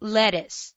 lettuce.